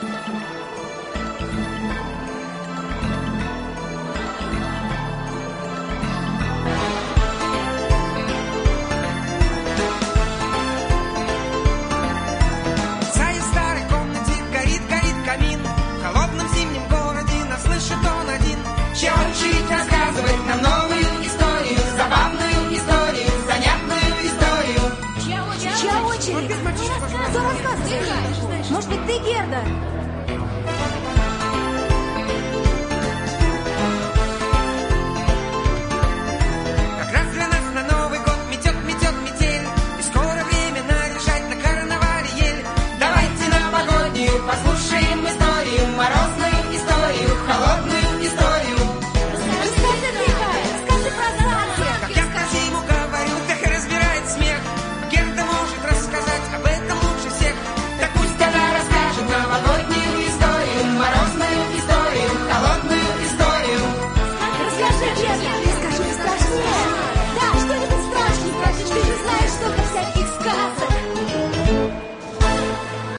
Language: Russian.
Música очередь. Кто рассказывает? Может быть, ты, Герда?